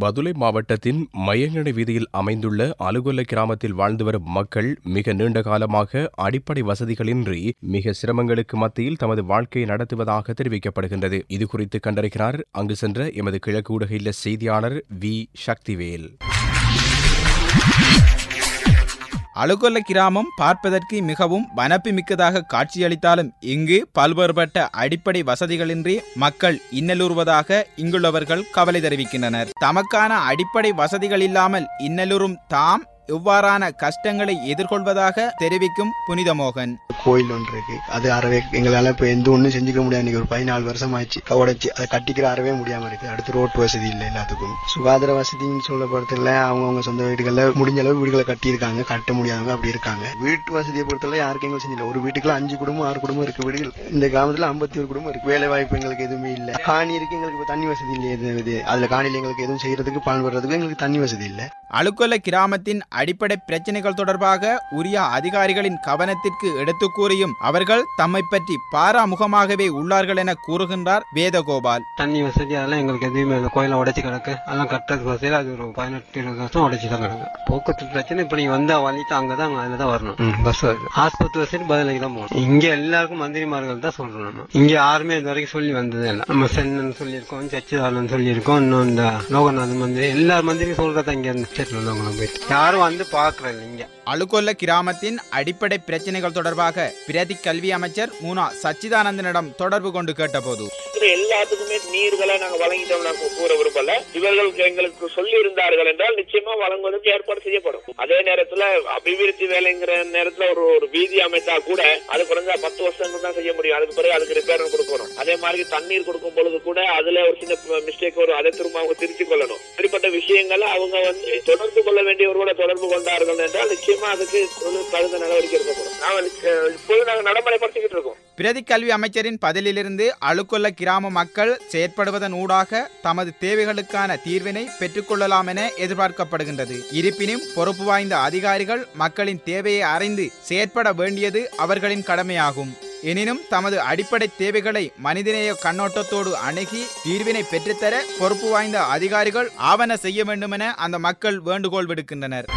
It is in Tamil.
பதுளை மாவட்டத்தின் மயங்கடை வீதியில் அமைந்துள்ள அலுகொல்ல கிராமத்தில் வாழ்ந்து வரும் மக்கள் மிக நீண்ட காலமாக அடிப்படை வசதிகளின்றி மிக சிரமங்களுக்கு மத்தியில் தமது வாழ்க்கையை நடத்துவதாக தெரிவிக்கப்படுகின்றது. இதுகுறித்து கண்டறிகிறார். அங்கு சென்ற எமது கிழக்கு ஊடக செய்தியாளர் வி. சக்திவேல். அலுகொல்ல கிராமம் பார்ப்பதற்கு மிகவும் வனப்புமிக்கதாக காட்சியளித்தாலும் இங்கு பல்வேறுபட்ட அடிப்படை வசதிகளின்றி மக்கள் இன்னலுறுவதாக இங்குள்ளவர்கள் கவலை தெரிவிக்கின்றனர். தமக்கான அடிப்படை வசதிகள் இல்லாமல் இன்னலுறும் தாம் இவ்வாறான கஷ்டங்களை எதிர்கொள்வதாக தெரிவிக்கும் புனிதமோகன். கோயில் ஒன்று இருக்கு அது அறவே எங்களால இப்ப எந்த ஒண்ணும் செஞ்சுக்க முடியாது. இன்னைக்கு ஒரு பதினாலு வருஷம் ஆயிடுச்சு உடைச்சு அதை கட்டிக்கிற அறவே முடியாம இருக்கு. அடுத்து ரோட்டு வசதி இல்லை எல்லாத்துக்கும். சுகாதார வசதின்னு சொல்லப்படுறதுல அவங்கவுங்க சொந்த வீடுகள்ல முடிஞ்ச அளவு வீடுகளை கட்டியிருக்காங்க. கட்ட முடியாதவங்க அப்படி இருக்காங்க. வீட்டு வசதியை பொறுத்தவரை யாருக்கும் எங்களுக்கு செஞ்சல ஒரு வீட்டுக்குள்ள அஞ்சு குடும்பம் ஆறு குடும்பம் இருக்கு வீடுகள். இந்த கிராமத்துல ஐம்பத்தி ஒரு குடும்பம் இருக்கு. வேலை வாய்ப்பு எங்களுக்கு எதுவுமே இல்லை. காணி இருக்கு. எங்களுக்கு தண்ணி வசதி இல்லை. அதுல காணியில் எங்களுக்கு எதுவும் செய்யறதுக்கு பால் வர்றதுக்கு எங்களுக்கு தண்ணி வசதி இல்லை. அலுக்கொல்ல கிராமத்தின் அடிப்படை பிரச்சனைகள் தொடர்பாக உரிய அதிகாரிகளின் கவனத்திற்கு எடுத்து கூறியும் அவர்கள் தம்மை பற்றி பாராமுகமாகவே உள்ளார்கள் என கூறுகின்றார் வேதகோபால். தண்ணி வசதி அதெல்லாம் எங்களுக்கு எதுவுமே இல்லை. கோயிலை உடைச்சு கிடக்கு. அதெல்லாம் கட்டுறதுக்கு வசதியில் அது ஒரு பதினெட்டு இருபது வருஷம் உடைச்சு தான் கிடக்கு. போக்குவரத்து பிரச்சனை இப்போ நீங்கள் வந்தா வழிட்டு அங்கே தான் அதில் தான் வரணும். பஸ் வருது ஆஸ்பத்திரி வசதி பதிலைக்கு தான் போகணும். இங்கே எல்லாருக்கும் மந்திரிமார்கள் தான் சொல்றோம் நம்ம. இங்கே யாருமே இது வரைக்கும் சொல்லி வந்ததே இல்லை. நம்ம சென்னன் சொல்லியிருக்கோம் சச்சிதானன் சொல்லியிருக்கோம் இன்னும் இந்த லோகநாதன் மந்திரி. எல்லா மந்திரியும் சொல்றதா இங்கே இந்த ஸ்டேட்ல உள்ளவங்களும் போயிட்டு. யாரும் வந்து பார்க்கறது இங்கே. அலுகொல்ல கிராமத்தின் அடிப்படை பிரச்சனைகள் தொடர்பாக பிரதி கல்வி அமைச்சர் மூனா சச்சிதானந்தனிடம் தொடர்பு கொண்டு கேட்டபோது. எல்லாத்துக்குமே நீர்களை நாங்க வழங்கிட்டோம் கூற விரும்பல. இவர்களுக்கு எங்களுக்கு சொல்லி இருந்தார்கள் என்றால் நிச்சயமா வழங்குவதற்கு ஏற்பாடு செய்யப்படும். அதே நேரத்துல அபிவிருத்தி வேலைங்கிற நேரத்துல ஒரு ஒரு வீதி அமைத்தா கூட அதுக்கு பிறகு அதுக்கு ரிப்பேர் கொடுக்கணும். அதே மாதிரி தண்ணீர் கொடுக்கும் பொழுது கூட அதுல ஒரு சின்ன மிஸ்டேக் வரும். அதை திரும்ப அவங்க திருத்திக் கொள்ளணும். இப்படிப்பட்ட விஷயங்களை அவங்க வந்து தொடர்பு கொள்ள வேண்டியவர்களோட தொடர்பு கொண்டார்கள் என்றால் நிச்சயமா அதுக்கு தகுந்த நடவடிக்கை இருக்கப்படும் நாங்கள் இப்போது நாங்கள் நடைமுறைப்படுத்திக்கிட்டு இருக்கோம். பிரதி கல்வி அமைச்சரின் பதிலிலிருந்து அலுக்கொல்ல கிராம மக்கள் செயற்படுவதன் ஊடாக தமது தேவைகளுக்கான தீர்வினை பெற்றுக்கொள்ளலாம் என எதிர்பார்க்கப்படுகின்றது. இருப்பினும் பொறுப்பு வாய்ந்த அதிகாரிகள் மக்களின் தேவையை அறிந்து செயற்பட வேண்டியது அவர்களின் கடமையாகும். எனினும் தமது அடிப்படை தேவைகளை மனிதநேய கண்ணோட்டத்தோடு அணுகி தீர்வினை பெற்றுத்தர பொறுப்பு வாய்ந்த அதிகாரிகள் ஆவண செய்ய வேண்டுமென அந்த மக்கள் வேண்டுகோள் விடுக்கின்றனர்.